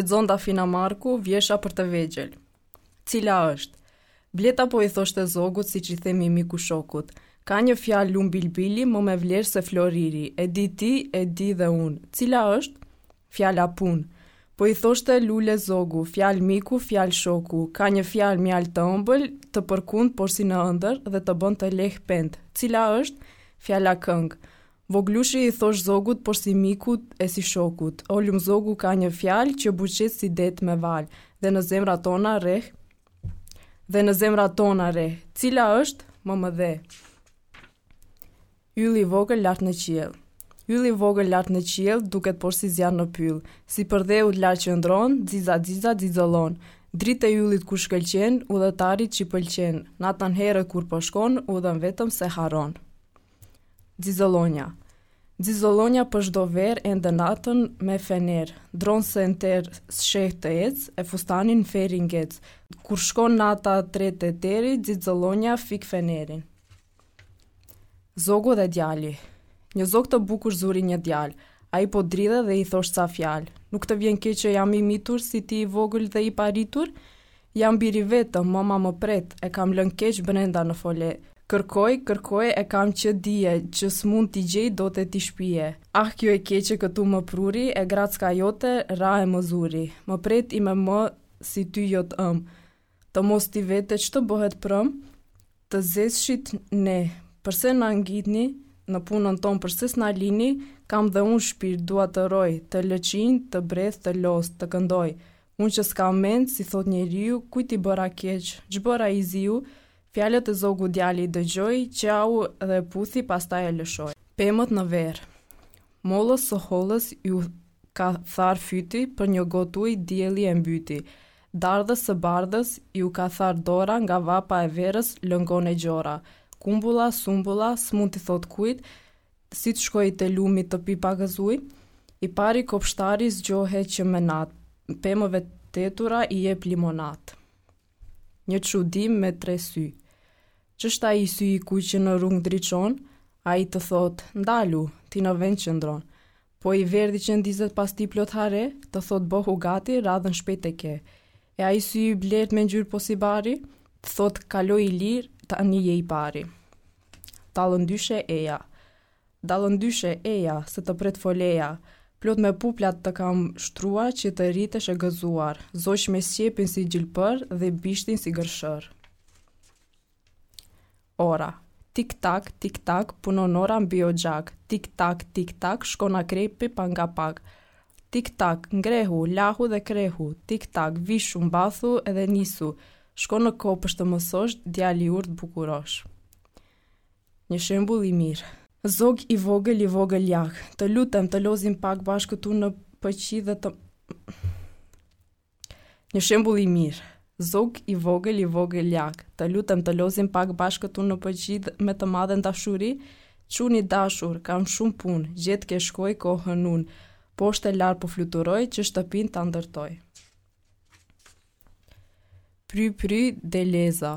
Lexon Dafina Marku, vjesha për të vegjël. Cila është? Bleta po i thoshte zogut siç i themi miku shokut. Ka një fjalë lum bilbili më me vlerë se floriri. E di ti, e di dhe unë. Cila është? Fjala punë. Po i thoshte lules zogu, fjalë miku, fjalë shoku, ka një fjalë mjaltë të ëmbël, të përkund, porsi në ëndërr, dhe të bën të lehtë pendë. Cila është? Fjala këngë. Voglushi i thosh zogut porsi mikut e si shokut o lum zogu ka një fjalë që buçit si det me valë dhe në zemrat tona rreh dhe në zemrat tona rreh cila është mëmëdhe ylli i vogël lart në qiell ylli i vogël lart në qiell duket porsi zjarr në pyll sipër dheut lart qëndron xixa xixa xixëllon Dritë e yllit kur shkëlqen, udhëtarit ç'i pëlqen, natën herët kur po shkon, udhën vetëm s'e harron. Xixëllonja Xixëllonja për çdo verë endet natën me fener, dron se në terr s'sheh të ecë, e fustani n'ferrë i ngec. Kur shkon nata tretet terri, xixëllonja fik fenerin. Zogu dhe djali Një zog të bukur zuri një djalë, ai po dridhej dhe i thosh ca fjalë. Nuk të vjen keq që jam i mitur si ti i vogël dhe i parritur? Jam bir i vetëm, mama më pret, e kam lënë keq brenda në fole. Kërkoj, kërkoj, e kam që dje, që s'mund t'i gjej dot e t'i shpie. Ah kjo e keqe këtu më pruri, e gracka jote, ra e më zuri. Më pret ime më, si ty jot ëmë. Të mos t'i vete ç'të bëhet prëmë? Të zeshit ne, përse na ngitni, në punën tonë përse s'na lini, kam dhe unë shpirt, dua të rroj, të lëçinj, të breth, të loz, të këndoj. Unë që s'kam mend si thotë njeriu kujt i bëra keq ç'bëra i ziu fjalët e zogut djali i dëgjoi qau dhe e puthi pastaj e lëshoi pemët në verë mollës së hollës iu ka tharë fyti për një gotë ujë dielli e mbyti dardhës së bardhës iu ka tharë dora nga vapa e verës lëngon e gjora kumbulla sumbulla s'mund t'i thotë kujt Si të shkojë te lumi të pijë pakëz ujë, i pari kopshtari zgjohet që me natë, pemëve t'etura i jep limonatë. Një çudi me tre sy. Ç'është ai sy i kuq që në rrugë ndriçon? Ai të thotë, ndalu, ti në vend qëndron. Po i verdhi që ndizet pas tij plot hare, të thotë bëhu gati, radhën shpejt e ke. E ai sy i blertë me ngjyrë porsi bari, të thotë kalo i lirë, tani je i pari. Dallëndyshe eja. Dallëndyshe eja, se të pret foleja. Plot me pupla të kam shtruar që të rritësh e gëzuar, zoq me sqepin si gjilpërë dhe bishtin si gërshërë. Ora. Tik tak, tik tak, punon ora mbi oxhak. Tik tak, tik tak, shkon akrepi pak nga pak. Tik tak, ngrehu, lahu dhe krehu. Tik tak, vishu, mbathu edhe nisu. Shko në kopësht të mësosh, djal i urtë bukurosh. Një shembull i mirë. Zog i vogël i vogël jak. Të lutem, të lozim pak bashkë këtu në shtëpi dhe të Një shembull i mirë. Zog i vogël i vogël jak, të lutem të lozim pak bashkë këtu në pëgjidh me të madhen dashuri? Çun i dashur, kam shumë punë, gjetkë e shkoj kohën unë, poshtë e lart po fluturoj që shtëpinë ta ndërtoj. Pry pry deleza,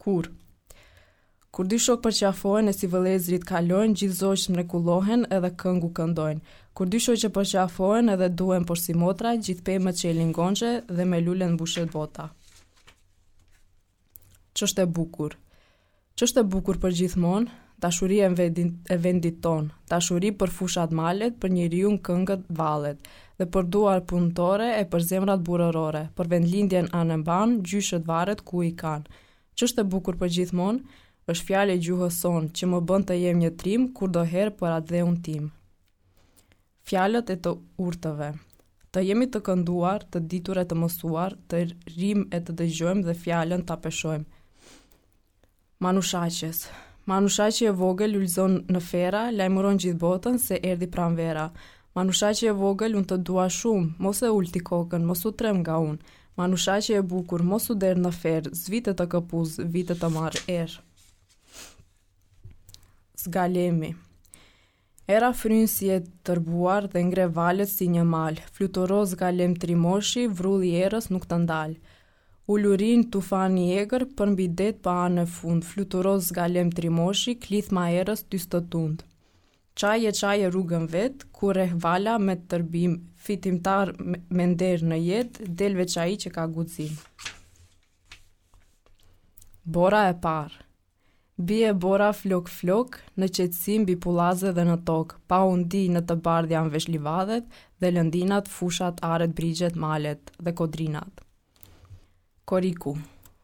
Kur Kur dy shok përqafohen e si vëllezërit kalojnë, gjithë zogjtë mrekullohen edhe këngë këndojnë. Kur dy shoqe përqafohen edhe duhen porsi motra, gjithë pemët çelin gonxhe dhe me lule mbushet bota. Ç'është e bukur? Ç'është e bukur përgjithmonë? Dashuri e vendit, e vendit tonë, dashuri për fushat malet, për njeriun këngët vallet, dhe për duar punëtore e për zemrat burrërore, për vendlindjen anembanë, gjyshët varret ku i kanë. Ç'është e bukur përgjithmonë, është fjalë e gjuhës sonë, që më bën të jem një trim kurdoherë për atdheun tim. Fjalët e të urtëve. Të jemi të kënduar, të ditur e të mësuar, të rrimë e të dëgjojmë dhe fjalën ta peshojmë. Manushaqes Manushaqe e vogël lulëzon në ferra, lajmëron gjithë botën se erdhi pranvera. Manushaqe e vogël unë të dua shumë, mos e ul ti kokën, mos u tremb nga unë. Manushaqe e bukur, mos u der në ferrë, s'vij të të këpus, vij të të marr erë. Zgalemi Era fryn si e tërbuar dhe ngre valët si një mal, fluturo zgalem trimoshi, vrulli erës nuk të ndal. Ulurin tufani i egër, përmbi det pa anë e fund, fluturo zgalem trimoshi, klithma e erës ty s'të tund. Çaje çaje rrugën vetë, ku rreh vala me tërbim, fitimtar me nder në jetë, del veç ai që ka guxim. Bora e parë. Bie bora flokë flokë, në qetësi mbi pullaze dhe në tokë, pa u ndi, në të bardhë janë vesh livadhet dhe lëndinat, fushat, arat, brigjet, malet dhe kodrinat. Korriku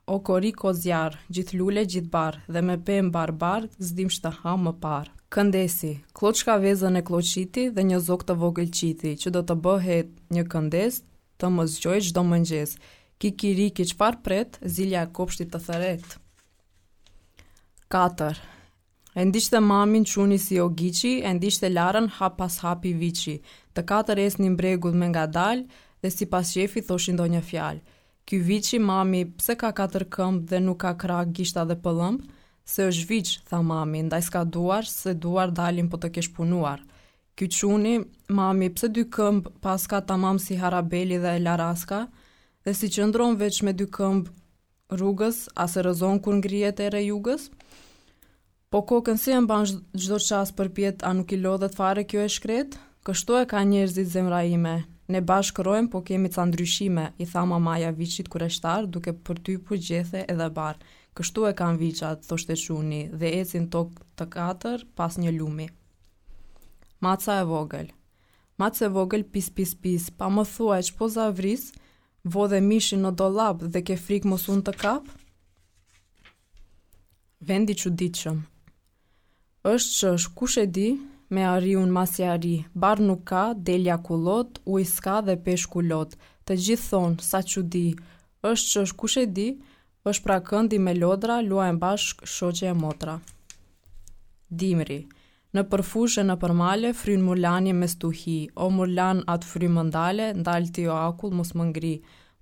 O korrik o zjarr, gjithë lule gjithë bar, dhe me pemë barrë barrë, s'dimë ç'të hamë më parë. Këndesi, kloçka vezën e kloçiti dhe një zog të vogël qiti, që do të bëhet një këndes, të më zgjojë çdo mëngjes. Kikiriki çfarë pret, zilja e kopshtit të thërret. 4. E ndiqte mamin çuni si ogiçi, e ndiqte larën hap pas hapi viçi. Të katër ecnin bregut me ngadalë, dhe sipas qejfit thoshin ndonjë fjalë. Ky viçi, mami, pse ka katër këmbë dhe nuk ka krahë, gishta dhe pëllëmbë? Se është viç, tha mami, ndaj s'ka duar, se duar dalin po të kesh punuar. Ky çuni, mami, pse dy këmbë paska tamam si harabeli dhe laraska, dhe si qëndron veç me dy këmbë, rrugës, a s'e rrëzon kur ngrihet erë e jugës? Po kokën si e mban çdo çast përpjetë, a nuk i lodhet fare kjo e shkretë? Kështu e kanë njerëzit zemra ime, ne bashkë rrojmë po kemi ca ndryshime, i tha mamaja viçit kureshtar duke përtypur gjethe edhe bar. Kështu e kanë viçat, thoshte çuni, dhe ecin tok të katër pas një lumi. Maca e vogël. Mace e vogël pis pis pis pa më thuaj ç'po zavris vodhe mishin në dollap dhe ke frikë mos unë të kap Vendi çuditshëm është që është kush e di me arri unë ma s'ja arri bar nuk ka delja kullot ujë s'ka dhe peshku lot të gjithë thonë sa çudi është ç'është kush e di Është pra këndi me lodra, luajnë bashkë shoqe e motra. Dimri. Nëpër fushë e nëpër male, fryn murlani me stuhi, o murlan atë frymë më ndale, ndal ti o akull mos më ngri,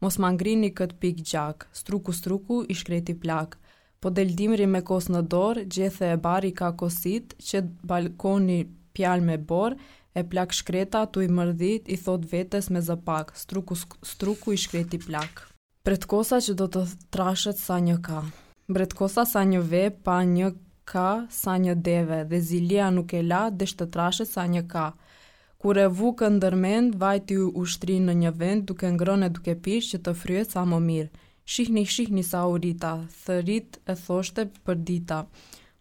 mos ma ngrini këtë pikë gjak, struku struku i shkreti plak, po del dimri me kosë në dorë, gjethe e bar i ka kosit, qet balkoni pjalm e borë, e plak shkreta tuj mërdhit i thotë vetes me zë pak, struku struku i shkreti plak. Bretkosa që do të trashet sa një ka. Bretkosa sa një ve pa një ka sa një deve dhe zilia nuk e la desh të trashet sa një ka. Kur e vu këtë ndër mend vajti u shtri në një vend duke ngrënë e duke pirë që të fryhet sa më mirë. Shihni shihni sa u rrita, thërrit e thoshte përdita.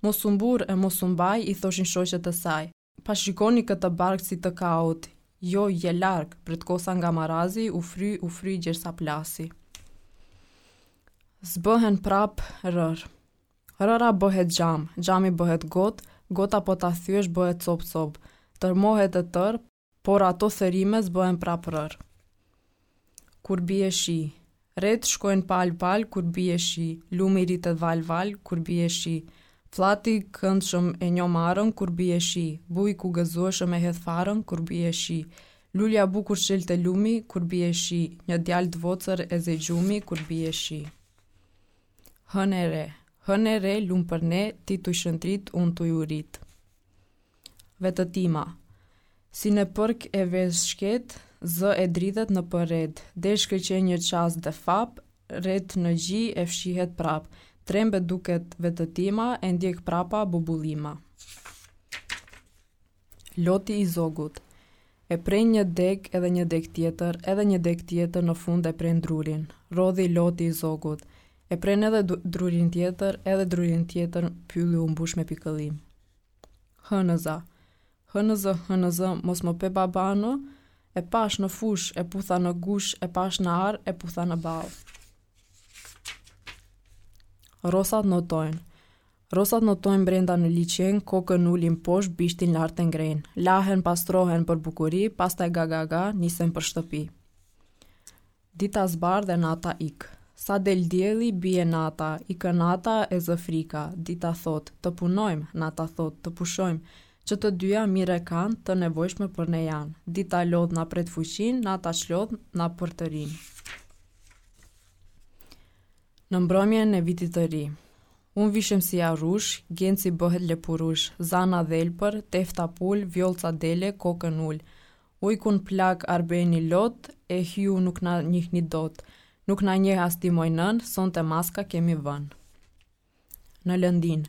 Mos u mburr e mos u mbaj i thoshin shoqet e saj. Pa shikoni këtë bark si të kaut Jo je larg Bretkosa nga marazi u fry u fry gjersa plasi S'bëhen prapë rërë Rëra bëhet xham, xhami bëhet gotë, gota po ta thyesh bëhet copë copë, thërrmohet e tërë, Por ato thërrime s'bëhen prapë rërë. Kur bie shi. Retë shkojnë palë palë kur bie shi, lumi rritet valë valë kur bie shi. Flladi i këndshëm e njom arën kur bie shi, bujku gëzueshëm e hedh farën kur bie shi. Lulja bukur çel te lumi kur bie shi, një djalë t'vocër e ze gjumi kur bie shi. Hënë e re. Hënë e re lum për ne, ti tuj shëndrit, unë tuj u rritë. Vetëtima. Si nepërkë vesh shket, zë e dridhet nëpër retë, ndez shkëlqen një çast dhe fap, retë në gji e fshihet prap, trembet duket vetëtima, e ndjek prapa bubullima. Loti i Zogut. E pren një degë edhe një degë tjetër, edhe një degë tjetër në fund e pren drurin. Rrodhi loti i zogut. E pren edhe drurin tjetër, edhe drurin tjetër, pylli u mbush me pikëllim. Hënëza. Hënëzë hënëzë mos më pe babanë, e pashë në fushë, e putha në gushë, e pashë në arë, e putha në ballë. Rrosat notojnë. Rrosat notojnë brenda në liqenë, kokën ulin poshtë, bishtin lart e ngrenë. Lahen, pastrohen për bukuri, pastaj ga ga ga nisen për shtëpi. Dita zbardh e nata ik. Sa del dielli, bie nata, ikë nata e zë frika, dita thotë, të punojmë, nata thotë, të pushojmë, që të dyja mirë e kanë, të nevojshme për ne janë, dita lodh na pret fuqinë, nata çlodh na përtërinë. Në mbrëmjen e vitit të ri. Unë vishem si arrush, Genci bëhet lepurush, Zana dhelpër, Tefta pul, Vjollca dele, kokën ul. Ujkun plak Arbeni lot eh ju nuk na njihni dot nuk na njeh as ti moj nënë sonte maska kemi vënë në lëndinë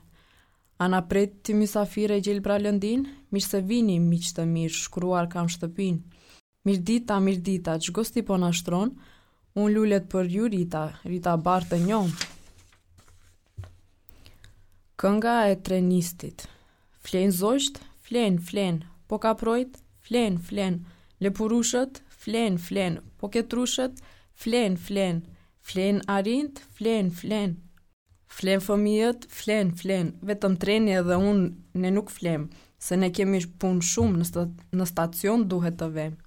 A na pret ti mysafirë e gjelbra lëndinë Mirë se vini miq të mirë shkruar kam shtëpinë Mirdita Mirdita ç'gosti po na shtron Unë lulet për ju rrita rrita bar të njomë Kënga e trenistit. Flen zogjtë, flen, flen, po kaprojtë, flen, flen, lepurushët, flen, flen, po ketrushët, flen, flen, flen arinjtë, flen, flen, flen fëmijët, flen, flen, vetëm treni edhe unë ne nuk flemë, se ne kemi punë shumë në, sta, në stacion duhet të vemë.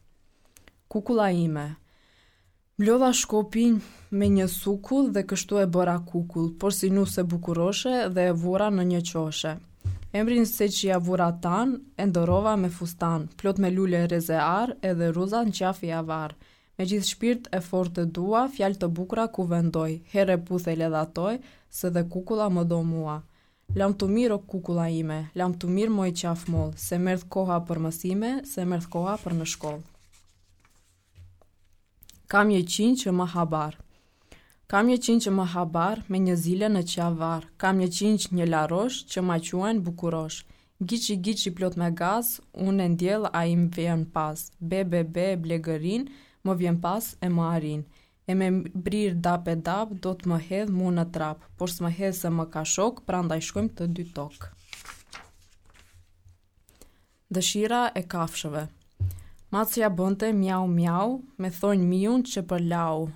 Kukulla ime. Mblodha shkopinj me një sukull dhe kështu e bëra kukull, porsi nuse bukuroshe dhe e vura në një qoshe. Emrin seç ia vura Tanë, e ndërrova me fustan, plot me lule rreze-arë, edhe rruza n'qafë ia varë. Me gjithë shpirt e fort e dua, fjalë të bukura kuvendoj, herë e puth e ledhatoj, se dhe kukulla më do mua. Lamtumirë o kukulla ime, lamtumirë moj qafë mollë, se m'erdh koha për mësime, se m'erdh koha për në shkollë. Kam një qingj që më ha bar. Kam një qingj që më ha bar me një zile në qafë var. Kam një qingj një larosh që ma quajnë bukurosh. Giçi giçi plot me gaz, unë e ndjell ai më vjen pas. Be be be blegërin, më vjen pas e më arrin. E me brir dap e dap, do të më hedh mu në trap, por s'më hedh se më ka shok, prandaj shkojmë të dy tok. Dëshira e kafshëve Macja bënte mjau mjau, me thonj miun që përlau,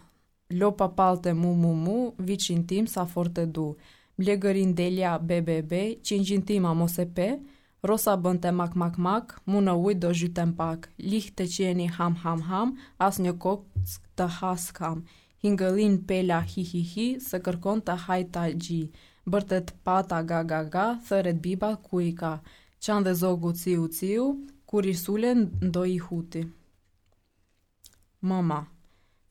Lopa pallte mu mu mu, viçin tim sa fort e du, Blegërin delja be be be, qingjin tim a mos e pe, Rosa bënte mak mak mak, mu në ujë do zhytem pak, Lihte qeni ham ham ham, asnjë kockë të ha s'kam, Hingëllin pela hihihi se kërkon të hajë tagji bërtet pata gagaga thërret biba ku i ka qan dhe zogu ciu ciu kur i sulet ndoj huti mëma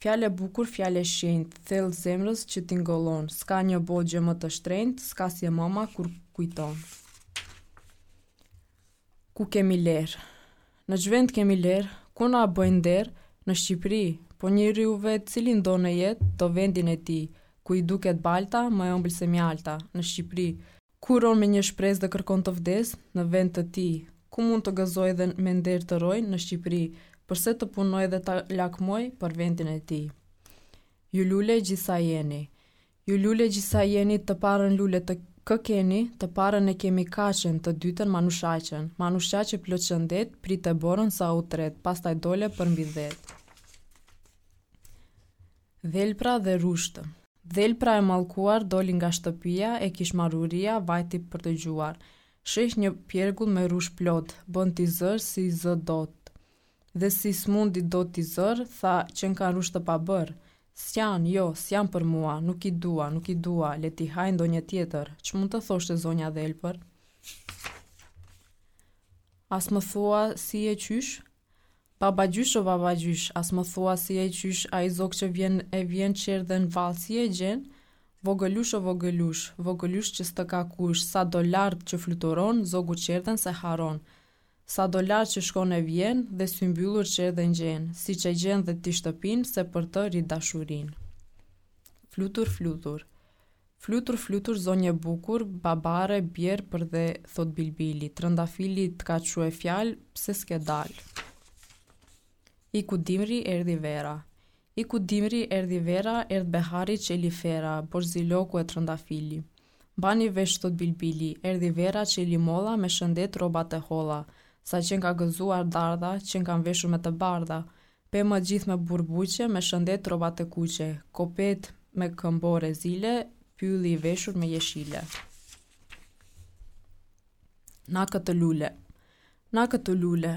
fjalë e bukur fjalë e shenjtë thellë zemrës që tingëllon s'ka në botë gjë më të shtrenjtë s'ka si e mëma kur kujton Ku kemi ler? Në ç'vend kemi ler? Ku na bëjnë nder? Në Shqipëri! Po njeriu vetë cilin do në jetë, do vendin e tij, ku i duket balta, më e ëmbël se mjalta, në Shqipëri! Ku rron me një shpresë dhe kërkon të vdesë, në vend të tij, ku mund të gëzojë dhe me nder të rrojë, në Shqipëri! Përse të punojë dhe të lakmojë, për vendin e tij! Ju lule gjithë sa jeni! Ju lule gjithë sa jeni të parën lule kë keni të parën e kemi kaçen të dytën manushaqen manushaqe plot shëndet prite borën sa u tret pastaj dole përmbi dhet dhelpra dhe rrushtë dhelpra e mallkuar doli nga shtëpia e kish marrë uria vajti për të gjuar sheh një pjergull me rrush plot bën t'i zërë s'i zë dot Dhe si s'mundi dot t'i zërë, tha, qënkan rrush të pabërë. S'janë, jo, s'janë për mua, nuk i dua, nuk i dua, le t'i hajë ndonjë tjetër, ç'mund të thoshte zonja dhelpër? A s'më thua si e qysh? Babagjysh o babagjysh, a s'më thua si e qysh ai zog që vjen e vjen çerdhen vallë si e gjen? Vogëlush o vogëlush, vogëlush që s'të ka kush, sado lart që fluturon, zogu çerdhen s'e harron. Sado lart që shkon e vjen, dhe symbyllur çerdhen gjen, siç e gjen dhe ti shtëpinë, se për të rrit dashurinë. Flutur, flutur. Flutur, flutur, zonjë e bukur, babare, bjer përdhe, thotë bilbili, trëndafili t'ka çue fjalë, pse s'ke dalë. Iku dimri, erdhi vera. Iku dimri, erdhi vera, erdh behari, çeli fera, borziloku e trëndafili. Mbani vesh thotë bilbili, erdhi vera, çeli molla, me shëndet rrobat e holla, sa qenka gëzuar dardha, qenkan veshur me të bardha, pema gjithë me burbuqe, me shëndet rrobat e kuqe, kopetë me këmbore zile, pylli i veshur me jeshile. Na këtë lule. Na këtë lule.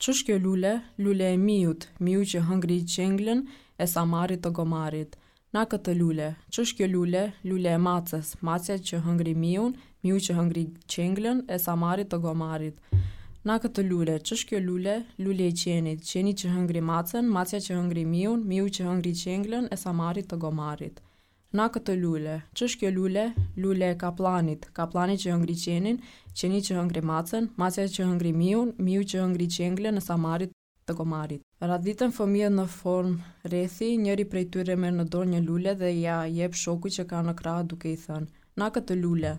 Ç'është kjo lule, lule e miut, miu që hëngri qenglën e samarit të gomarit. Na këtë lule. Ç'është kjo lule, lule e maces, macja që hëngri miun, miu që hëngri qenglën e samarit të gomarit. Na këtë lule. Ç'është kjo lule, lule e qenit, qeni që hëngri macen, macja që hëngri miun, miu që hëngri qenglën e samarit të gomarit. Na këtë lule. Ç'është kjo lule? Lule e kaplanit. Kaplani që hëngri qenin, qeni që hëngri macen, macja që hëngri miun, miu që hëngri qenglën e samarit të gomarit. Radhiten fëmijët në formë rrethi, njëri prej tyre merr në dorë një lule dhe ia jep shokut që ka në krah duke i thënë, Na këtë lule.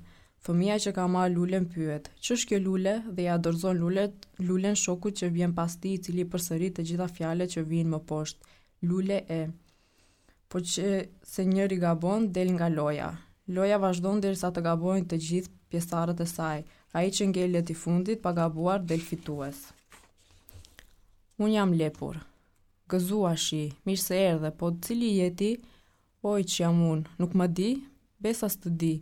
Fëmija që ka marrë lulen pyet, Ç'është kjo lule? dhe ia dorëzon lulet, lulen shokut që vjen pas tij i cili përsërit të gjitha fjalët që vijnë më poshtë, Lule e. Po qe se njëri gabon, del nga loja. Loja vazhdon derisa të gabojnë të gjithë pjesëtarët e saj. Ai që ngelet i fundit, pa gabuar, del fitues. Unë jam lepur. Gëzuashi, mirë se erdhe, po cili jeti, oj që jam unë, nuk më di, besa s'të di.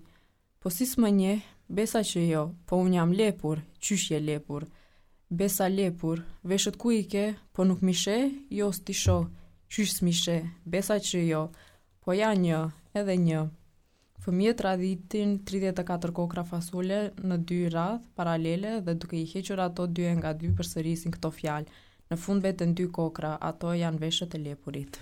Po si s'më njeh, besa që jo, po unë jam lepur, qysh je lepur? Besa lepur, veshët ku i ke, po nuk m'i sheh, jo s't'i shoh, qysh s'm'i sheh, besa që jo, po ja një, edhe një. Fëmijët radhitin 34 kokrra fasole në dy radhë paralele dhe duke i hequr ato dy e nga dy përsëritin këto fjalë, në fund mbeten dy kokrra, ato janë veshët e lepurit.